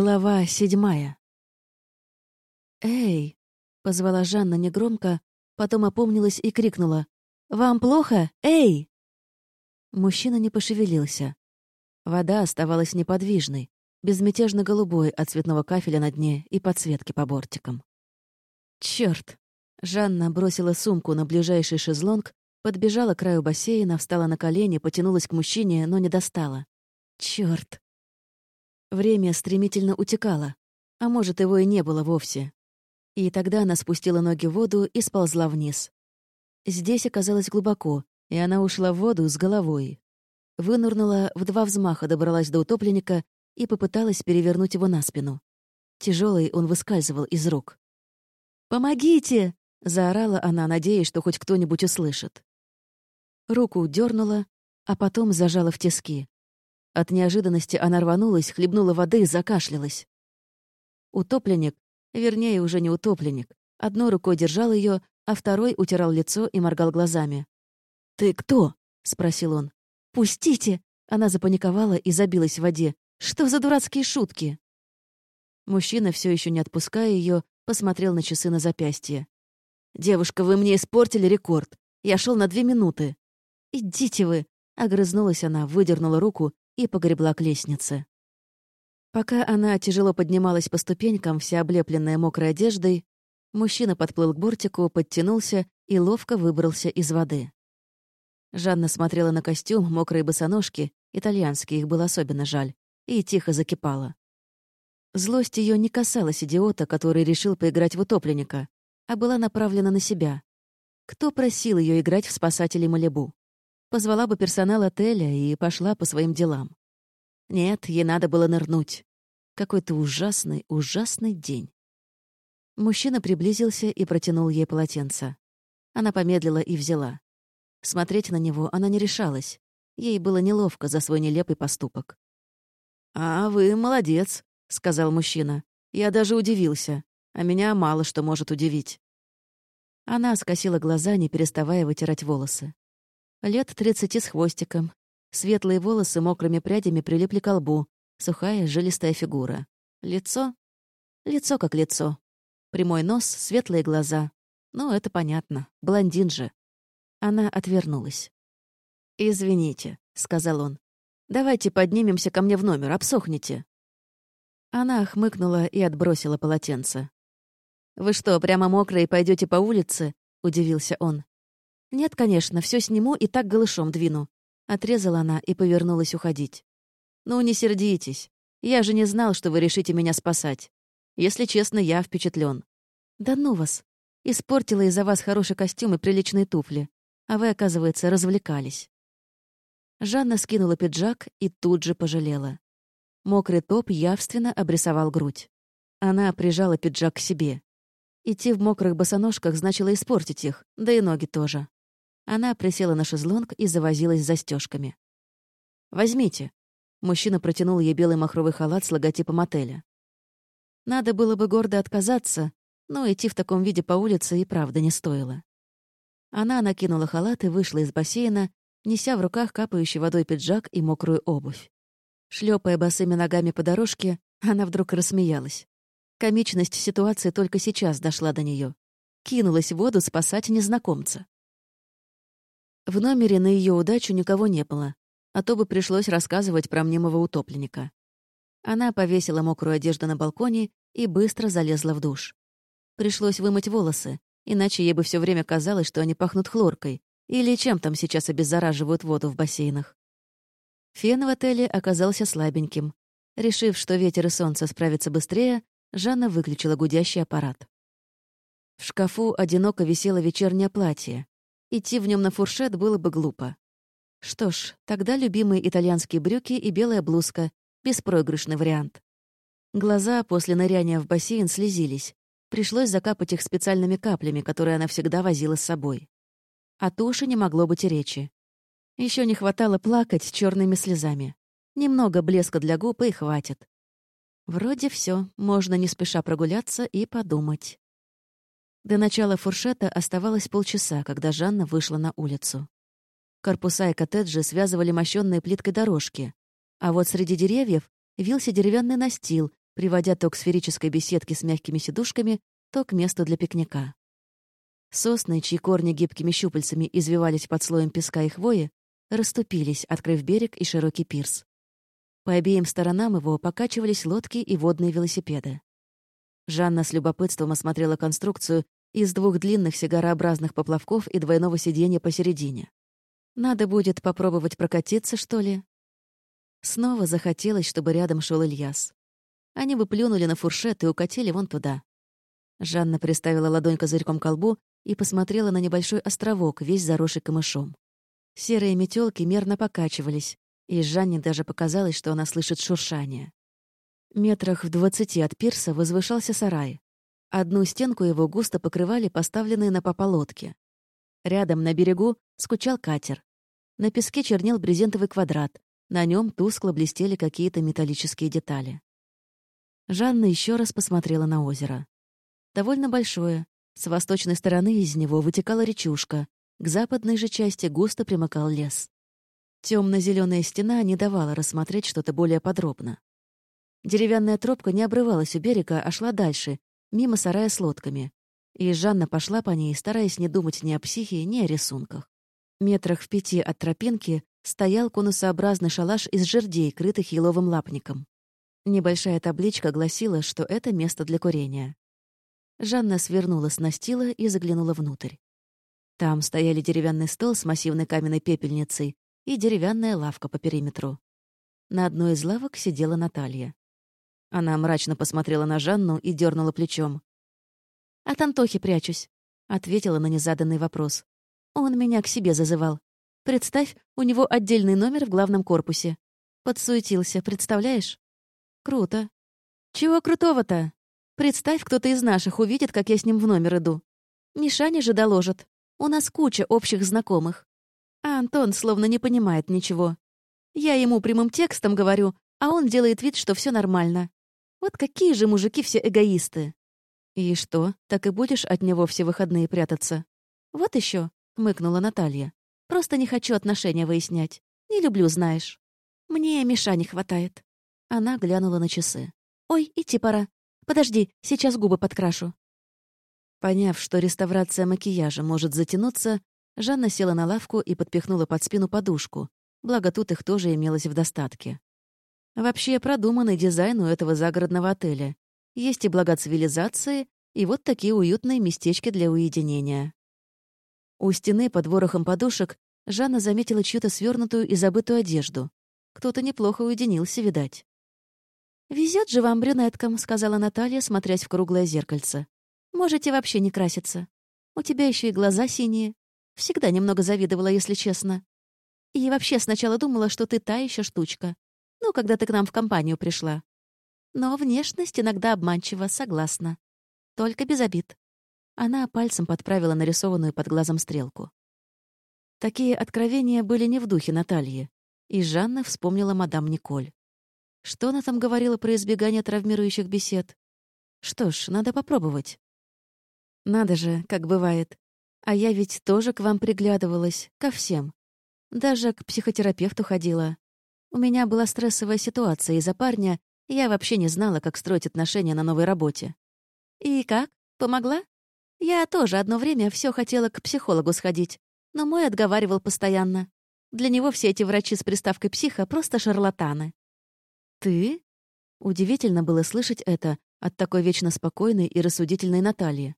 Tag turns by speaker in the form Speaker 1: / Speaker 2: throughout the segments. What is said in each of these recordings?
Speaker 1: Глава седьмая. «Эй!» — позвала Жанна негромко, потом опомнилась и крикнула. «Вам плохо? Эй!» Мужчина не пошевелился. Вода оставалась неподвижной, безмятежно голубой от цветного кафеля на дне и подсветки по бортикам. Черт! Жанна бросила сумку на ближайший шезлонг, подбежала к краю бассейна, встала на колени, потянулась к мужчине, но не достала. Черт! Время стремительно утекало, а может, его и не было вовсе. И тогда она спустила ноги в воду и сползла вниз. Здесь оказалось глубоко, и она ушла в воду с головой. Вынурнула, в два взмаха добралась до утопленника и попыталась перевернуть его на спину. Тяжелый он выскальзывал из рук. «Помогите!» — заорала она, надеясь, что хоть кто-нибудь услышит. Руку дернула, а потом зажала в тиски. От неожиданности она рванулась, хлебнула воды и закашлялась. Утопленник, вернее, уже не утопленник, одной рукой держал ее, а второй утирал лицо и моргал глазами. «Ты кто?» — спросил он. «Пустите!» — она запаниковала и забилась в воде. «Что за дурацкие шутки?» Мужчина, все еще не отпуская ее, посмотрел на часы на запястье. «Девушка, вы мне испортили рекорд. Я шел на две минуты». «Идите вы!» — огрызнулась она, выдернула руку и погребла к лестнице. Пока она тяжело поднималась по ступенькам, вся облепленная мокрой одеждой, мужчина подплыл к бортику, подтянулся и ловко выбрался из воды. Жанна смотрела на костюм, мокрые босоножки, итальянские их было особенно жаль, и тихо закипала. Злость ее не касалась идиота, который решил поиграть в утопленника, а была направлена на себя. Кто просил ее играть в спасателей Малибу? Позвала бы персонал отеля и пошла по своим делам. Нет, ей надо было нырнуть. Какой-то ужасный, ужасный день. Мужчина приблизился и протянул ей полотенце. Она помедлила и взяла. Смотреть на него она не решалась. Ей было неловко за свой нелепый поступок. «А вы молодец», — сказал мужчина. «Я даже удивился. А меня мало что может удивить». Она скосила глаза, не переставая вытирать волосы. Лет тридцати с хвостиком. Светлые волосы мокрыми прядями прилипли к лбу. Сухая, жилистая фигура. Лицо? Лицо как лицо. Прямой нос, светлые глаза. Ну, это понятно. Блондин же. Она отвернулась. «Извините», — сказал он. «Давайте поднимемся ко мне в номер, обсохните». Она хмыкнула и отбросила полотенце. «Вы что, прямо мокрые пойдете по улице?» — удивился он. «Нет, конечно, все сниму и так голышом двину». Отрезала она и повернулась уходить. «Ну, не сердитесь. Я же не знал, что вы решите меня спасать. Если честно, я впечатлен. «Да ну вас! Испортила из-за вас хороший костюм и приличные туфли. А вы, оказывается, развлекались». Жанна скинула пиджак и тут же пожалела. Мокрый топ явственно обрисовал грудь. Она прижала пиджак к себе. Идти в мокрых босоножках значило испортить их, да и ноги тоже. Она присела на шезлонг и завозилась застежками. «Возьмите». Мужчина протянул ей белый махровый халат с логотипом отеля. Надо было бы гордо отказаться, но идти в таком виде по улице и правда не стоило. Она накинула халат и вышла из бассейна, неся в руках капающий водой пиджак и мокрую обувь. Шлепая босыми ногами по дорожке, она вдруг рассмеялась. Комичность ситуации только сейчас дошла до нее. Кинулась в воду спасать незнакомца. В номере на ее удачу никого не было, а то бы пришлось рассказывать про мнимого утопленника. Она повесила мокрую одежду на балконе и быстро залезла в душ. Пришлось вымыть волосы, иначе ей бы все время казалось, что они пахнут хлоркой или чем там сейчас обеззараживают воду в бассейнах. Фен в отеле оказался слабеньким. Решив, что ветер и солнце справятся быстрее, Жанна выключила гудящий аппарат. В шкафу одиноко висело вечернее платье, Идти в нем на фуршет было бы глупо. Что ж, тогда любимые итальянские брюки и белая блузка — беспроигрышный вариант. Глаза после ныряния в бассейн слезились. Пришлось закапать их специальными каплями, которые она всегда возила с собой. О туши не могло быть и речи. Еще не хватало плакать черными слезами. Немного блеска для губ и хватит. Вроде все, можно не спеша прогуляться и подумать. До начала фуршета оставалось полчаса, когда Жанна вышла на улицу. Корпуса и коттеджи связывали мощенные плиткой дорожки, а вот среди деревьев вился деревянный настил, приводя то к сферической беседке с мягкими сидушками, то к месту для пикника. Сосны, чьи корни гибкими щупальцами извивались под слоем песка и хвои, расступились, открыв берег и широкий пирс. По обеим сторонам его покачивались лодки и водные велосипеды. Жанна с любопытством осмотрела конструкцию из двух длинных сигарообразных поплавков и двойного сиденья посередине. Надо будет попробовать прокатиться, что ли? Снова захотелось, чтобы рядом шел Ильяс. Они бы плюнули на фуршет и укатили вон туда. Жанна приставила ладонь козырьком к колбу и посмотрела на небольшой островок, весь заросший камышом. Серые метелки мерно покачивались, и Жанне даже показалось, что она слышит шуршание. Метрах в двадцати от пирса возвышался сарай. Одну стенку его густо покрывали поставленные на попа лодки. Рядом, на берегу, скучал катер. На песке чернел брезентовый квадрат. На нем тускло блестели какие-то металлические детали. Жанна еще раз посмотрела на озеро. Довольно большое. С восточной стороны из него вытекала речушка. К западной же части густо примыкал лес. Темно-зеленая стена не давала рассмотреть что-то более подробно. Деревянная тропка не обрывалась у берега, а шла дальше, мимо сарая с лодками. И Жанна пошла по ней, стараясь не думать ни о психе, ни о рисунках. Метрах в пяти от тропинки стоял конусообразный шалаш из жердей, крытых еловым лапником. Небольшая табличка гласила, что это место для курения. Жанна свернула с настила и заглянула внутрь. Там стояли деревянный стол с массивной каменной пепельницей и деревянная лавка по периметру. На одной из лавок сидела Наталья. Она мрачно посмотрела на Жанну и дернула плечом. «От Антохи прячусь», — ответила на незаданный вопрос. «Он меня к себе зазывал. Представь, у него отдельный номер в главном корпусе. Подсуетился, представляешь? Круто. Чего крутого-то? Представь, кто-то из наших увидит, как я с ним в номер иду. Мишаня же доложит. У нас куча общих знакомых. А Антон словно не понимает ничего. Я ему прямым текстом говорю, а он делает вид, что все нормально. Вот какие же мужики все эгоисты. И что, так и будешь от него все выходные прятаться? Вот еще, хмыкнула Наталья. Просто не хочу отношения выяснять. Не люблю, знаешь. Мне Миша не хватает. Она глянула на часы. Ой, идти пора. Подожди, сейчас губы подкрашу. Поняв, что реставрация макияжа может затянуться, Жанна села на лавку и подпихнула под спину подушку, благо тут их тоже имелось в достатке. Вообще продуманный дизайн у этого загородного отеля. Есть и блага цивилизации, и вот такие уютные местечки для уединения. У стены под ворохом подушек Жанна заметила чью-то свернутую и забытую одежду. Кто-то неплохо уединился, видать. «Везет же вам, брюнеткам», — сказала Наталья, смотрясь в круглое зеркальце. «Можете вообще не краситься. У тебя еще и глаза синие. Всегда немного завидовала, если честно. И вообще сначала думала, что ты та еще штучка. Ну, когда ты к нам в компанию пришла. Но внешность иногда обманчива, согласна. Только без обид. Она пальцем подправила нарисованную под глазом стрелку. Такие откровения были не в духе Натальи. И Жанна вспомнила мадам Николь. Что она там говорила про избегание травмирующих бесед? Что ж, надо попробовать. Надо же, как бывает. А я ведь тоже к вам приглядывалась, ко всем. Даже к психотерапевту ходила. У меня была стрессовая ситуация из-за парня, и я вообще не знала, как строить отношения на новой работе. И как? Помогла? Я тоже одно время все хотела к психологу сходить, но мой отговаривал постоянно. Для него все эти врачи с приставкой «психа» просто шарлатаны. «Ты?» Удивительно было слышать это от такой вечно спокойной и рассудительной Натальи.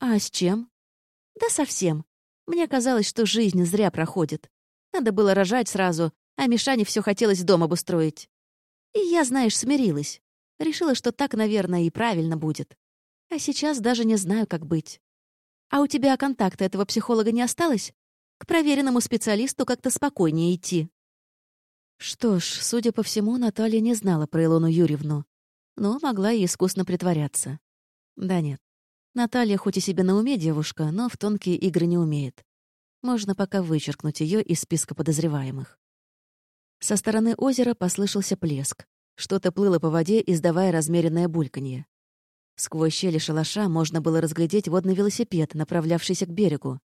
Speaker 1: «А с чем?» «Да совсем. Мне казалось, что жизнь зря проходит. Надо было рожать сразу, а Мишане все хотелось дом обустроить. И я, знаешь, смирилась. Решила, что так, наверное, и правильно будет. А сейчас даже не знаю, как быть. А у тебя контакта этого психолога не осталось? К проверенному специалисту как-то спокойнее идти. Что ж, судя по всему, Наталья не знала про Илону Юрьевну, но могла и искусно притворяться. Да нет. Наталья хоть и себе на уме девушка, но в тонкие игры не умеет. Можно пока вычеркнуть ее из списка подозреваемых. Со стороны озера послышался плеск. Что-то плыло по воде, издавая размеренное бульканье. Сквозь щели шалаша можно было разглядеть водный велосипед, направлявшийся к берегу.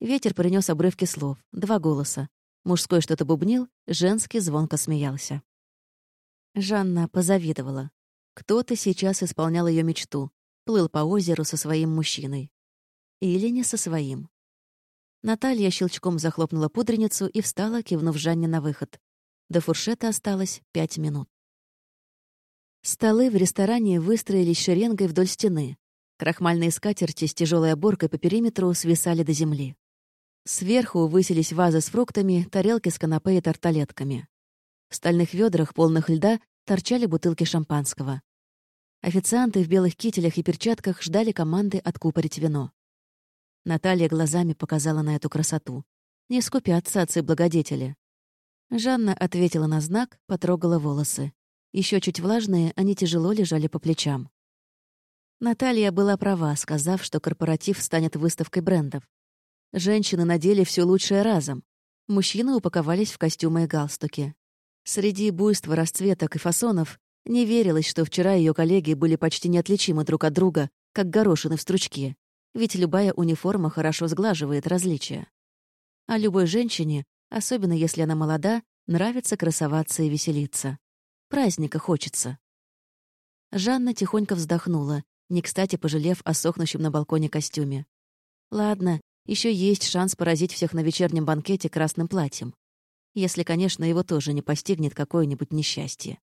Speaker 1: Ветер принес обрывки слов, два голоса. Мужской что-то бубнил, женский звонко смеялся. Жанна позавидовала. Кто-то сейчас исполнял ее мечту, плыл по озеру со своим мужчиной. Или не со своим. Наталья щелчком захлопнула пудреницу и встала, кивнув Жанне на выход. До фуршета осталось пять минут. Столы в ресторане выстроились шеренгой вдоль стены. Крахмальные скатерти с тяжелой оборкой по периметру свисали до земли. Сверху высились вазы с фруктами, тарелки с канапе и тарталетками. В стальных ведрах, полных льда, торчали бутылки шампанского. Официанты в белых кителях и перчатках ждали команды откупорить вино. Наталья глазами показала на эту красоту. Не скупятся отцы-благодетели. Жанна ответила на знак, потрогала волосы. Еще чуть влажные, они тяжело лежали по плечам. Наталья была права, сказав, что корпоратив станет выставкой брендов. Женщины надели все лучшее разом. Мужчины упаковались в костюмы и галстуки. Среди буйства расцветок и фасонов не верилось, что вчера ее коллеги были почти неотличимы друг от друга, как горошины в стручке ведь любая униформа хорошо сглаживает различия. А любой женщине, особенно если она молода, нравится красоваться и веселиться. Праздника хочется. Жанна тихонько вздохнула, не кстати пожалев о сохнущем на балконе костюме. Ладно, еще есть шанс поразить всех на вечернем банкете красным платьем. Если, конечно, его тоже не постигнет какое-нибудь несчастье.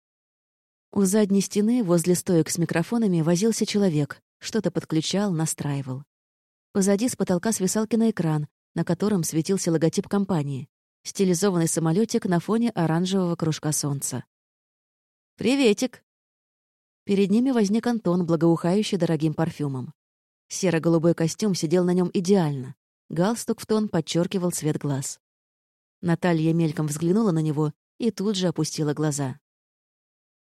Speaker 1: У задней стены, возле стоек с микрофонами, возился человек, что-то подключал, настраивал. Позади с потолка свисал киноэкран, на котором светился логотип компании. Стилизованный самолетик на фоне оранжевого кружка солнца. «Приветик!» Перед ними возник Антон, благоухающий дорогим парфюмом. Серо-голубой костюм сидел на нем идеально. Галстук в тон подчеркивал цвет глаз. Наталья мельком взглянула на него и тут же опустила глаза.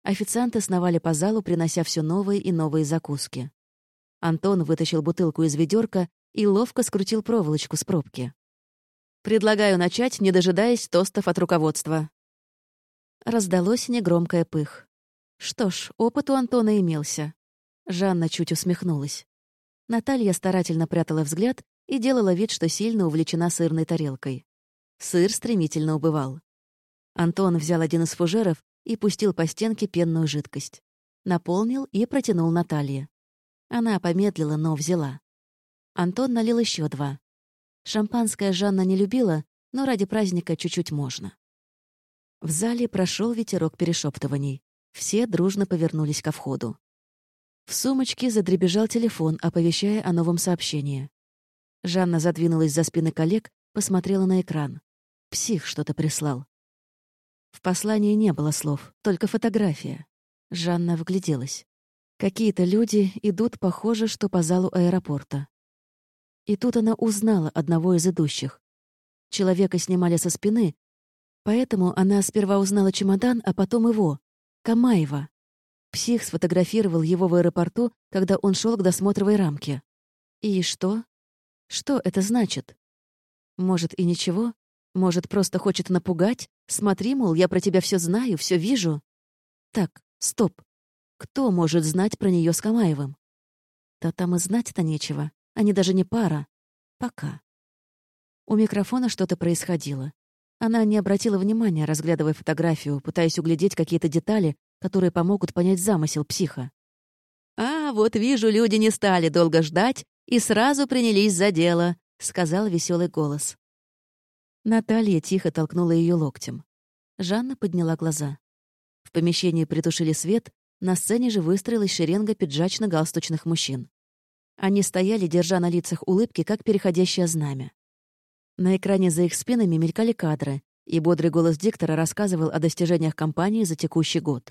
Speaker 1: Официанты сновали по залу, принося все новые и новые закуски. Антон вытащил бутылку из ведерка и ловко скрутил проволочку с пробки. «Предлагаю начать, не дожидаясь тостов от руководства». Раздалось негромкое пых. Что ж, опыт у Антона имелся. Жанна чуть усмехнулась. Наталья старательно прятала взгляд и делала вид, что сильно увлечена сырной тарелкой. Сыр стремительно убывал. Антон взял один из фужеров и пустил по стенке пенную жидкость. Наполнил и протянул Наталье. Она помедлила, но взяла. Антон налил еще два. Шампанское Жанна не любила, но ради праздника чуть-чуть можно. В зале прошел ветерок перешептываний. Все дружно повернулись ко входу. В сумочке задребежал телефон, оповещая о новом сообщении. Жанна задвинулась за спины коллег, посмотрела на экран. Псих что-то прислал. В послании не было слов, только фотография. Жанна вгляделась. Какие-то люди идут, похоже, что по залу аэропорта. И тут она узнала одного из идущих. Человека снимали со спины, поэтому она сперва узнала чемодан, а потом его, Камаева. Псих сфотографировал его в аэропорту, когда он шел к досмотровой рамке. И что? Что это значит? Может, и ничего? Может, просто хочет напугать? Смотри, мол, я про тебя все знаю, все вижу. Так, стоп. Кто может знать про нее с Камаевым? Да там и знать-то нечего. Они даже не пара. Пока. У микрофона что-то происходило. Она не обратила внимания, разглядывая фотографию, пытаясь углядеть какие-то детали, которые помогут понять замысел психа. «А, вот вижу, люди не стали долго ждать и сразу принялись за дело», — сказал веселый голос. Наталья тихо толкнула ее локтем. Жанна подняла глаза. В помещении притушили свет, на сцене же выстроилась шеренга пиджачно-галстучных мужчин. Они стояли, держа на лицах улыбки, как переходящее знамя. На экране за их спинами мелькали кадры, и бодрый голос диктора рассказывал о достижениях компании за текущий год.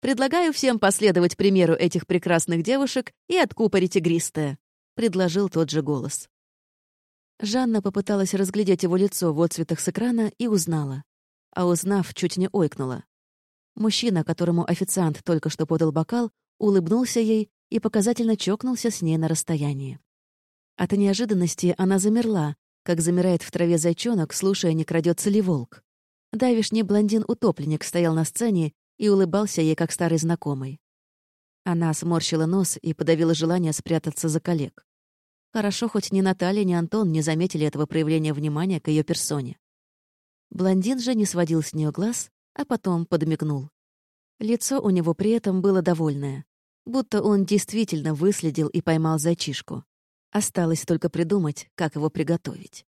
Speaker 1: «Предлагаю всем последовать примеру этих прекрасных девушек и откупорить игристое», — предложил тот же голос. Жанна попыталась разглядеть его лицо в отцветах с экрана и узнала. А узнав, чуть не ойкнула. Мужчина, которому официант только что подал бокал, улыбнулся ей и показательно чокнулся с ней на расстоянии. От неожиданности она замерла, как замирает в траве зайчонок, слушая, не крадется ли волк. Давишний блондин-утопленник стоял на сцене и улыбался ей, как старый знакомый. Она сморщила нос и подавила желание спрятаться за коллег. Хорошо, хоть ни Наталья, ни Антон не заметили этого проявления внимания к ее персоне. Блондин же не сводил с нее глаз, а потом подмигнул. Лицо у него при этом было довольное, будто он действительно выследил и поймал зайчишку. Осталось только придумать, как его приготовить.